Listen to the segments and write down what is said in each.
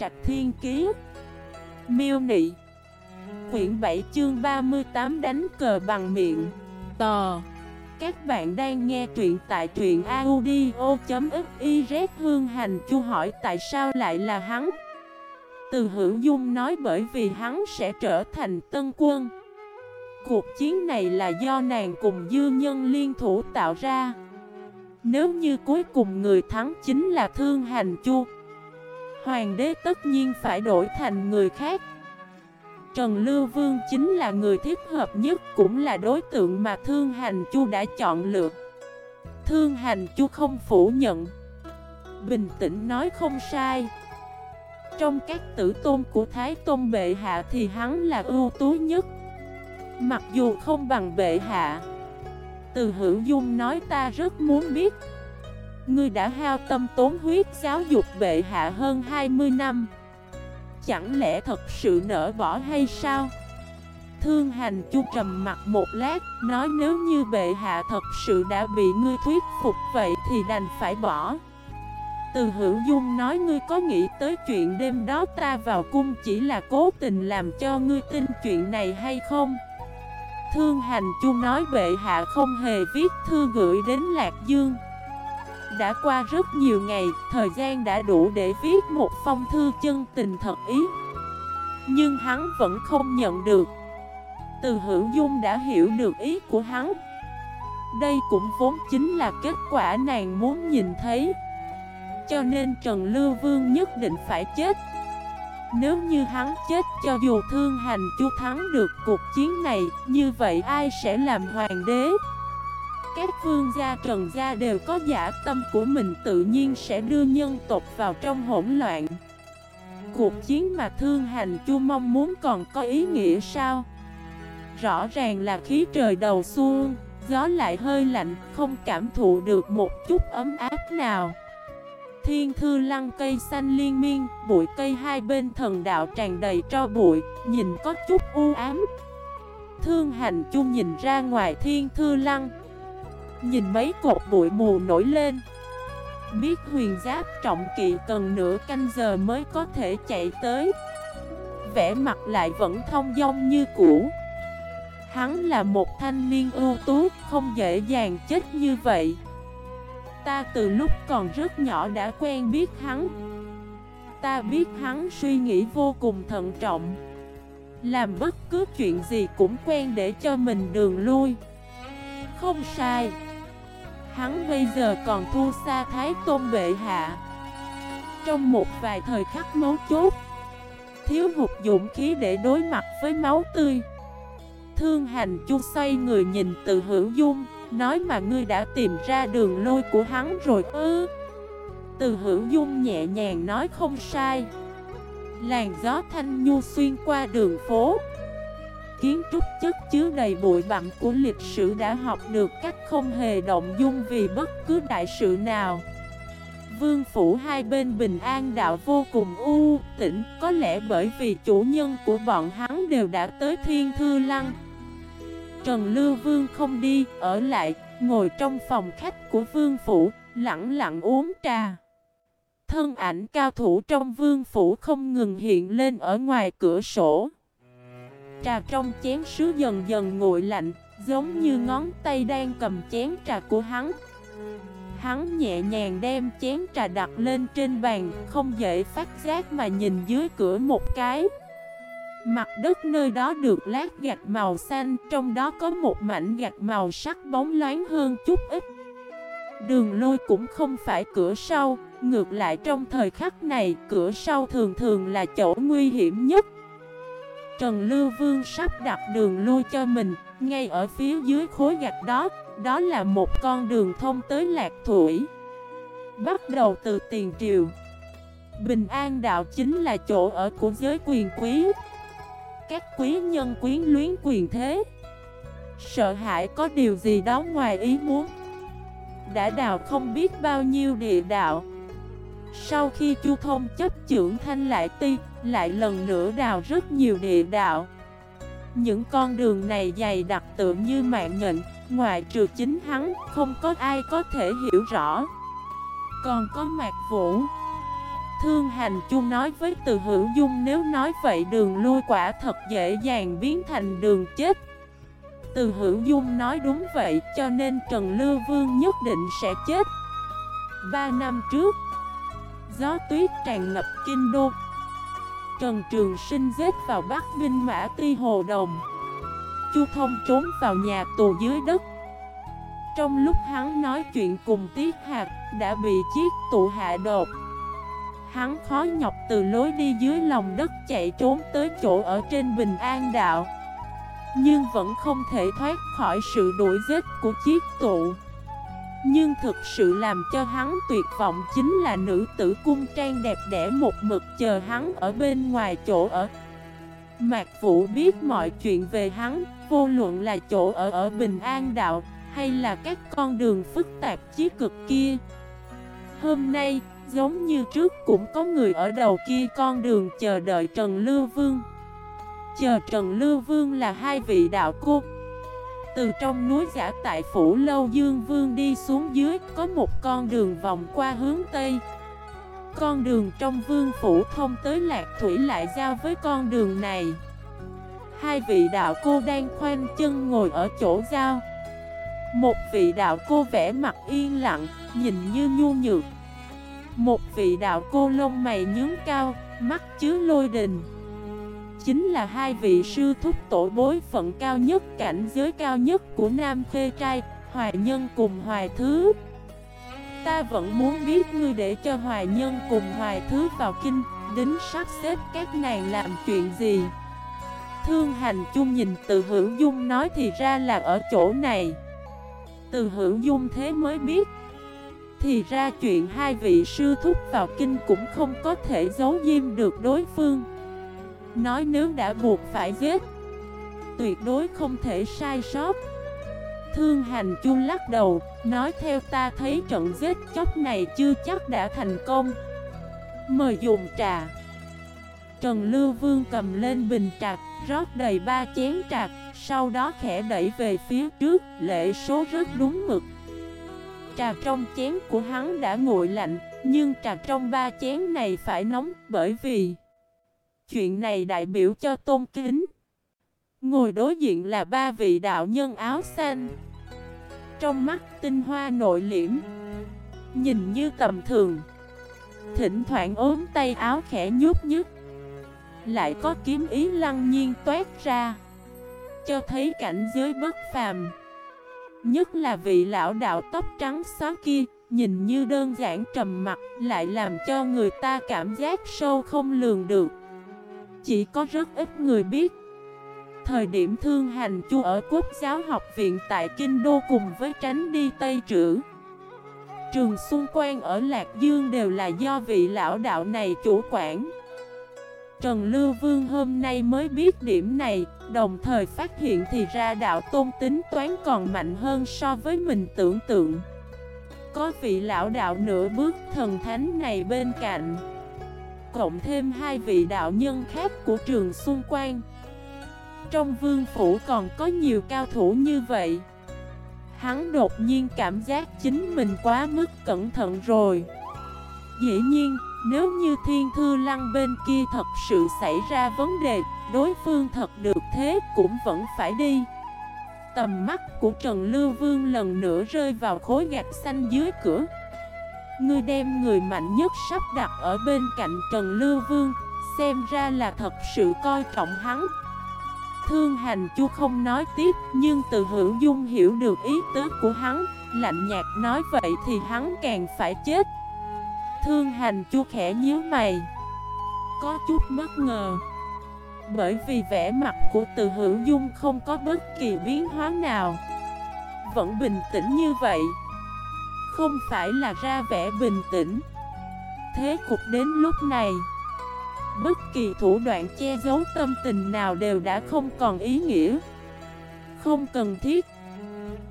Trạch Thiên Kiế Miêu Nị. Quyển 7 chương 38 đánh cờ bằng miệng. Tò. Các bạn đang nghe truyện tại truyện audio.xyz Hương Hành Chu hỏi tại sao lại là hắn? Từ hữu dung nói bởi vì hắn sẽ trở thành tân quân. Cuộc chiến này là do nàng cùng dư nhân liên thủ tạo ra. Nếu như cuối cùng người thắng chính là Thương Hành Chu Hoàng đế tất nhiên phải đổi thành người khác. Trần Lưu Vương chính là người thích hợp nhất, Cũng là đối tượng mà Thương Hành Chu đã chọn lựa. Thương Hành Chu không phủ nhận. Bình tĩnh nói không sai. Trong các tử tôn của Thái Tôn Bệ Hạ thì hắn là ưu tú nhất. Mặc dù không bằng Bệ Hạ, Từ hữu dung nói ta rất muốn biết Ngươi đã hao tâm tốn huyết giáo dục bệ hạ hơn 20 năm Chẳng lẽ thật sự nỡ bỏ hay sao? Thương hành chu trầm mặt một lát, Nói nếu như bệ hạ thật sự đã bị ngươi thuyết phục vậy thì đành phải bỏ Từ hữu dung nói ngươi có nghĩ tới chuyện đêm đó ta vào cung chỉ là cố tình làm cho ngươi tin chuyện này hay không? Thương hành chu nói bệ hạ không hề viết thư gửi đến Lạc Dương đã qua rất nhiều ngày, thời gian đã đủ để viết một phong thư chân tình thật ý. Nhưng hắn vẫn không nhận được. Từ hữu dung đã hiểu được ý của hắn. Đây cũng vốn chính là kết quả nàng muốn nhìn thấy. Cho nên Trần Lưu Vương nhất định phải chết. Nếu như hắn chết cho dù thương hành chu thắng được cuộc chiến này Như vậy ai sẽ làm hoàng đế? Các vương gia trần gia đều có giả tâm của mình tự nhiên sẽ đưa nhân tộc vào trong hỗn loạn. Cuộc chiến mà thương hành chu mong muốn còn có ý nghĩa sao? Rõ ràng là khí trời đầu xuông, gió lại hơi lạnh, không cảm thụ được một chút ấm áp nào. Thiên thư lăng cây xanh liên miên, bụi cây hai bên thần đạo tràn đầy tro bụi, nhìn có chút u ám. Thương hành chu nhìn ra ngoài thiên thư lăng Nhìn mấy cột bụi mù nổi lên. Biết huyền giáp trọng kỵ cần nửa canh giờ mới có thể chạy tới. Vẽ mặt lại vẫn thông dong như cũ. Hắn là một thanh niên ưu tú, không dễ dàng chết như vậy. Ta từ lúc còn rất nhỏ đã quen biết hắn. Ta biết hắn suy nghĩ vô cùng thận trọng. Làm bất cứ chuyện gì cũng quen để cho mình đường lui. Không sai. Hắn bây giờ còn thua xa Thái Tôn Bệ Hạ. Trong một vài thời khắc mấu chốt, Thiếu hụt dụng khí để đối mặt với máu tươi. Thương hành chu xoay người nhìn từ hữu dung, Nói mà ngươi đã tìm ra đường lôi của hắn rồi ư? Từ hữu dung nhẹ nhàng nói không sai. Làn gió thanh nhu xuyên qua đường phố kiến trúc chất chứa đầy bụi bặm của lịch sử đã học được cách không hề động dung vì bất cứ đại sự nào. Vương phủ hai bên bình an đạo vô cùng u tĩnh, có lẽ bởi vì chủ nhân của bọn hắn đều đã tới thiên thư lăng. Trần Lưu Vương không đi, ở lại, ngồi trong phòng khách của vương phủ, lặng lặng uống trà. Thân ảnh cao thủ trong vương phủ không ngừng hiện lên ở ngoài cửa sổ. Trà trong chén sứ dần dần nguội lạnh, Giống như ngón tay đang cầm chén trà của hắn. Hắn nhẹ nhàng đem chén trà đặt lên trên bàn, Không dễ phát giác mà nhìn dưới cửa một cái. Mặt đất nơi đó được lát gạch màu xanh, Trong đó có một mảnh gạch màu sắc bóng loáng hơn chút ít. Đường lôi cũng không phải cửa sau, Ngược lại trong thời khắc này, Cửa sau thường thường là chỗ nguy hiểm nhất. Trần Lưu Vương sắp đặt đường lui cho mình, ngay ở phía dưới khối gạch đó, đó là một con đường thông tới Lạc Thủy. Bắt đầu từ tiền triều. Bình An Đạo chính là chỗ ở của giới quyền quý. Các quý nhân quyến luyến quyền thế. Sợ hãi có điều gì đó ngoài ý muốn. Đã đào không biết bao nhiêu địa đạo. Sau khi Chu Thông chấp trưởng Thanh Lại Ti, lại lần nữa đào rất nhiều địa đạo. Những con đường này dày đặc tự như mạng nhện, ngoài trừ chính hắn, không có ai có thể hiểu rõ. Còn có Mạc Vũ, Thương hành chu nói với từ hữu dung nếu nói vậy đường lui quả thật dễ dàng biến thành đường chết Từ hữu dung nói đúng vậy cho nên Trần Lưu Vương nhất định sẽ chết Ba năm trước Gió tuyết tràn ngập kinh đô. Trần Trường Sinh dết vào Bắc Vinh Mã Ti Hồ Đồng. Chu Thông trốn vào nhà tù dưới đất. Trong lúc hắn nói chuyện cùng Tiết Hạt Đã bị chiếc tụ hạ đột. Hắn khó nhọc từ lối đi dưới lòng đất chạy trốn tới chỗ ở trên Bình An Đạo. Nhưng vẫn không thể thoát khỏi sự đuổi giết của chiếc tụ nhưng thực sự làm cho hắn tuyệt vọng chính là nữ tử cung trang đẹp đẽ một mực chờ hắn ở bên ngoài chỗ ở. Mạc Vũ biết mọi chuyện về hắn, vô luận là chỗ ở ở Bình An Đạo hay là các con đường phức tạp chí cực kia. Hôm nay, Giống như trước cũng có người ở đầu kia con đường chờ đợi Trần Lưu Vương. Chờ Trần Lưu Vương là hai vị đạo cô từ trong núi giả tại phủ Lâu Dương Vương đi xuống dưới Có một con đường vòng qua hướng Tây. Con đường trong vương phủ thông tới Lạc Thủy lại giao với con đường này. Hai vị đạo cô đang khoanh chân ngồi ở chỗ giao. Một vị đạo cô vẽ mặt yên lặng, nhìn như nhu nhược. Một vị đạo cô lông mày nhướng cao, mắt chứa lôi đình. Chính là hai vị sư thúc tổ bối phận cao nhất, cảnh giới cao nhất của Nam Khê Trai, Hoài Nhân cùng Hoài Thứ. Ta vẫn muốn biết ngươi để cho Hoài Nhân cùng Hoài Thứ vào kinh, Đính sắp xếp các nàng làm chuyện gì. Thương hành chung nhìn từ hữu dung nói thì ra là ở chỗ này. Từ hữu dung thế mới biết. Thì ra chuyện hai vị sư thúc vào kinh cũng không có thể giấu diêm được đối phương. Nói nếu đã buộc phải giết Tuyệt đối không thể sai sót. Thương hành chu lắc đầu Nói theo ta thấy trận giết chóc này chưa chắc đã thành công. Mời dùng trà. Trần Lưu Vương cầm lên bình trà, Rót đầy ba chén trà, Sau đó khẽ đẩy về phía trước Lệ số rất đúng mực. Trà trong chén của hắn đã nguội lạnh, nhưng trà trong ba chén này phải nóng bởi vì Chuyện này đại biểu cho tôn kính. Ngồi đối diện là ba vị đạo nhân áo xanh. Trong mắt tinh hoa nội liễm, Nhìn như tầm thường. Thỉnh thoảng ốm tay áo khẽ nhút nhứt, Lại có kiếm ý lăng nhiên toát ra, Cho thấy cảnh giới bất phàm. Nhất là vị lão đạo tóc trắng xóa kia, Nhìn như đơn giản trầm mặt Lại làm cho người ta cảm giác sâu không lường được. Chỉ có rất ít người biết Thời điểm thương hành chu ở Quốc giáo học viện tại Kinh Đô cùng với tránh đi Tây Trữ Trường xung quanh ở Lạc Dương đều là do vị lão đạo này chủ quản Trần Lưu Vương hôm nay mới biết điểm này, đồng thời phát hiện thì ra đạo tôn tính toán còn mạnh hơn so với mình tưởng tượng. Có vị lão đạo nửa bước thần thánh này bên cạnh, cộng thêm hai vị đạo nhân khác của trường xung quanh. Trong vương phủ còn có nhiều cao thủ như vậy. Hắn đột nhiên cảm giác chính mình quá mức cẩn thận rồi. Dĩ nhiên, nếu như thiên thư lăng bên kia thật sự xảy ra vấn đề, đối phương thật được thế cũng vẫn phải đi. Tầm mắt của Trần Lưu Vương lần nữa rơi vào khối gạch xanh dưới cửa. Ngươi đem người mạnh nhất sắp đặt ở bên cạnh Trần Lưu Vương, xem ra là thật sự coi trọng hắn. Thương hành chu không nói tiếp, nhưng từ hữu dung hiểu được ý tứ của hắn, lạnh nhạt nói vậy thì hắn càng phải chết. Thương hành chu khẽ nhíu mày Có chút bất ngờ Bởi vì vẻ mặt của từ hữu dung không có bất kỳ biến hóa nào Vẫn bình tĩnh như vậy không phải là ra vẻ bình tĩnh. Thế cục đến lúc này, Bất kỳ thủ đoạn che giấu tâm tình nào đều đã không còn ý nghĩa. Không cần thiết.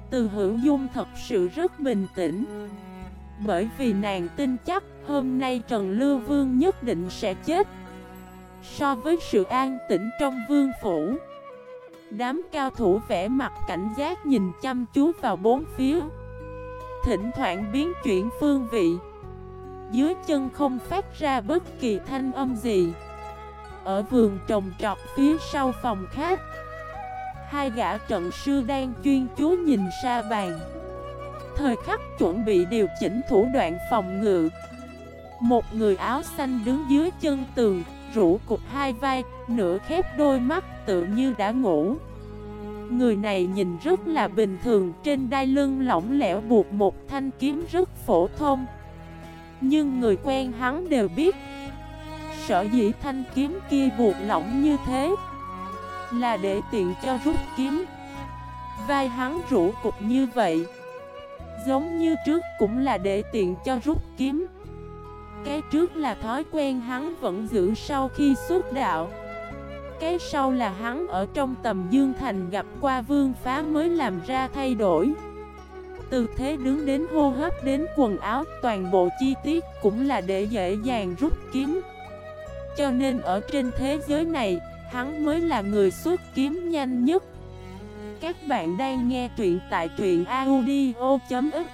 Từ hữu dung thật sự rất bình tĩnh. Bởi vì nàng tin chắc Hôm nay Trần Lưu Vương nhất định sẽ chết. So với sự an tĩnh trong vương phủ, Đám cao thủ vẽ mặt cảnh giác nhìn chăm chú vào bốn phía. Thỉnh thoảng biến chuyển phương vị. Dưới chân không phát ra bất kỳ thanh âm gì. Ở vườn trồng trọt phía sau phòng khác Hai gã trận sư đang chuyên chú nhìn xa bàn. Thời khắc chuẩn bị điều chỉnh thủ đoạn phòng ngự Một người áo xanh đứng dưới chân tường Rủ cục hai vai, nửa khép đôi mắt tự như đã ngủ. Người này nhìn rất là bình thường, Trên đai lưng lỏng lẻo buộc một thanh kiếm rất phổ thông. Nhưng người quen hắn đều biết, Sở dĩ thanh kiếm kia buộc lỏng như thế Là để tiện cho rút kiếm. Vai hắn rũ cục như vậy, Giống như trước cũng là để tiện cho rút kiếm. Cái trước là thói quen hắn vẫn giữ sau khi xuất đạo. Cái sau là hắn ở trong tầm dương thành gặp qua vương phá mới làm ra thay đổi. Từ thế đứng đến hô hấp đến quần áo toàn bộ chi tiết cũng là để dễ dàng rút kiếm. Cho nên ở trên thế giới này, hắn mới là người xuất kiếm nhanh nhất. Các bạn đang nghe truyện tại truyện audio.fif